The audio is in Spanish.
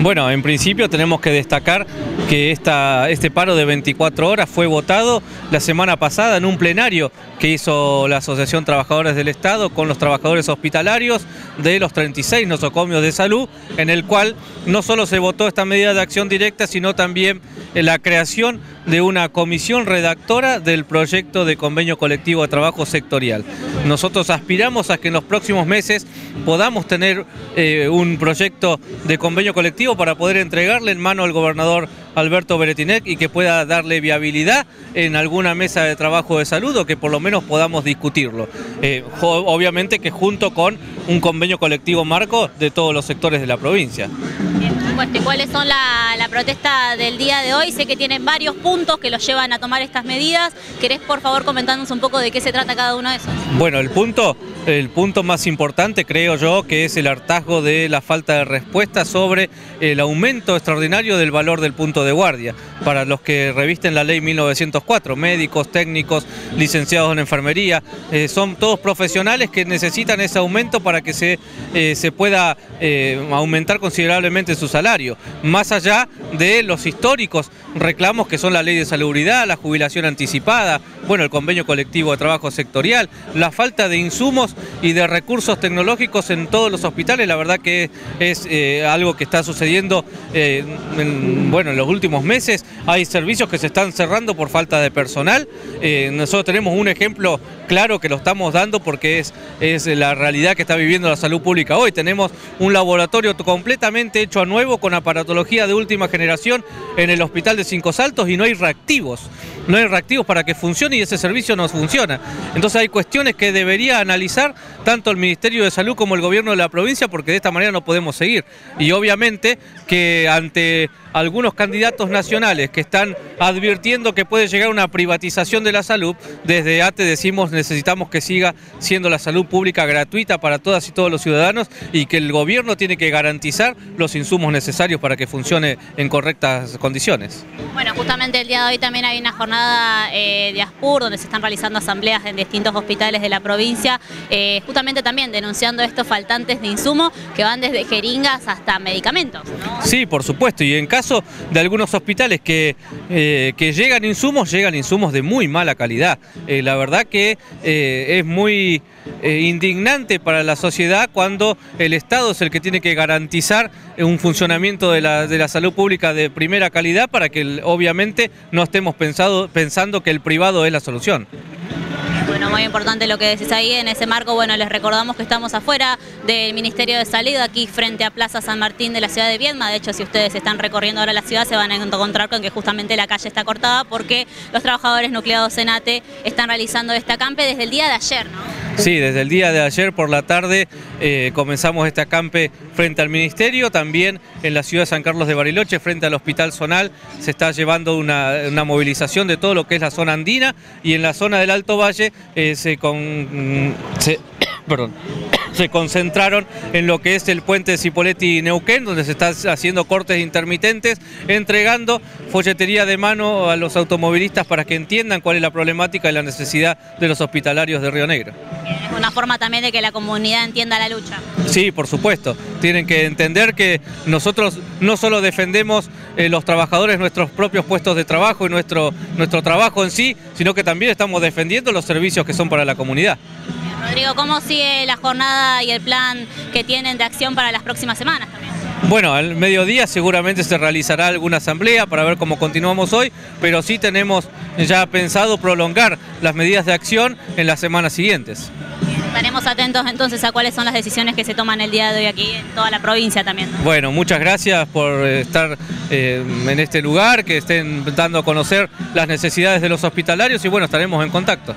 Bueno, en principio tenemos que destacar que esta, este paro de 24 horas fue votado la semana pasada en un plenario que hizo la Asociación Trabajadores del Estado con los trabajadores hospitalarios de los 36 nosocomios de salud, en el cual no solo se votó esta medida de acción directa, sino también la creación de una comisión redactora del proyecto de convenio colectivo de trabajo sectorial. Nosotros aspiramos a que en los próximos meses podamos tener eh, un proyecto de convenio colectivo para poder entregarle en mano al gobernador Alberto Beretinec y que pueda darle viabilidad en alguna mesa de trabajo de salud o que por lo menos podamos discutirlo. Eh, obviamente que junto con un convenio colectivo marco de todos los sectores de la provincia. ¿Cuáles son la, la, protesta del día de hoy? Sé que tienen varios puntos que los llevan a tomar estas medidas. ¿Querés por favor comentarnos un poco de qué se trata cada uno de esos? Bueno, el punto el punto más importante creo yo que es el hartazgo de la falta de respuesta sobre el aumento extraordinario del valor del punto de guardia. Para los que revisten la ley 1904, médicos, técnicos, licenciados en enfermería, eh, son todos profesionales que necesitan ese aumento para que se, eh, se pueda eh, aumentar considerablemente su salario. Más allá de los históricos reclamos que son la ley de salubridad, la jubilación anticipada, bueno, el convenio colectivo de trabajo sectorial, la falta de insumos y de recursos tecnológicos en todos los hospitales. La verdad que es eh, algo que está sucediendo eh, en, bueno, en los últimos meses. Hay servicios que se están cerrando por falta de personal. Eh, nosotros tenemos un ejemplo claro que lo estamos dando porque es, es la realidad que está viviendo la salud pública hoy. Tenemos un laboratorio completamente hecho a nuevo con aparatología de última generación en el hospital de Cinco Saltos y no hay reactivos. No hay reactivos para que funcione y ese servicio no funciona. Entonces hay cuestiones que debería analizar tanto el Ministerio de Salud como el gobierno de la provincia porque de esta manera no podemos seguir. Y obviamente que ante algunos candidatos nacionales que están advirtiendo que puede llegar una privatización de la salud, desde ATE decimos necesitamos que siga siendo la salud pública gratuita para todas y todos los ciudadanos y que el gobierno tiene que garantizar los insumos necesarios para que funcione en correctas condiciones. Bueno, justamente el día de hoy también hay una jornada eh, de ASPUR donde se están realizando asambleas en distintos hospitales de la provincia, eh, justamente también denunciando estos faltantes de insumos que van desde jeringas hasta medicamentos. Sí, por supuesto, y en caso de algunos hospitales que, eh, que llegan insumos, llegan insumos de muy mala calidad. La verdad que es muy indignante para la sociedad cuando el Estado es el que tiene que garantizar un funcionamiento de la, de la salud pública de primera calidad para que obviamente no estemos pensado, pensando que el privado es la solución. Bueno, muy importante lo que decís ahí. En ese marco, bueno, les recordamos que estamos afuera del Ministerio de Salud, aquí frente a Plaza San Martín de la ciudad de Viedma. De hecho, si ustedes están recorriendo ahora la ciudad, se van a encontrar con que justamente la calle está cortada porque los trabajadores nucleados en ATE están realizando esta campe desde el día de ayer, ¿no? Sí, desde el día de ayer por la tarde eh, comenzamos este acampe frente al Ministerio, también en la ciudad de San Carlos de Bariloche, frente al Hospital Zonal, se está llevando una, movilización de todo lo que es la zona andina y en la zona del Alto Valle eh, se, con, se, perdón, se concentraron en lo que es el puente de Cipoletti y Neuquén, donde se están haciendo cortes intermitentes, entregando folletería de mano a los automovilistas para que entiendan cuál es la problemática y la necesidad de los hospitalarios de Río Negro. Forma también de que la comunidad entienda la lucha. Sí, por supuesto. Tienen que entender que nosotros no solo defendemos eh, los trabajadores nuestros propios puestos de trabajo y nuestro, nuestro trabajo en sí, sino que también estamos defendiendo los servicios que son para la comunidad. Rodrigo, ¿cómo sigue la jornada y el plan que tienen de acción para las próximas semanas también? Bueno, al mediodía seguramente se realizará alguna asamblea para ver cómo continuamos hoy, pero sí tenemos ya pensado prolongar las medidas de acción en las semanas siguientes. Estaremos atentos entonces a cuáles son las decisiones que se toman el día de hoy aquí en toda la provincia también. Bueno, muchas gracias por estar eh, en este lugar, que estén dando a conocer las necesidades de los hospitalarios y bueno, estaremos en contacto.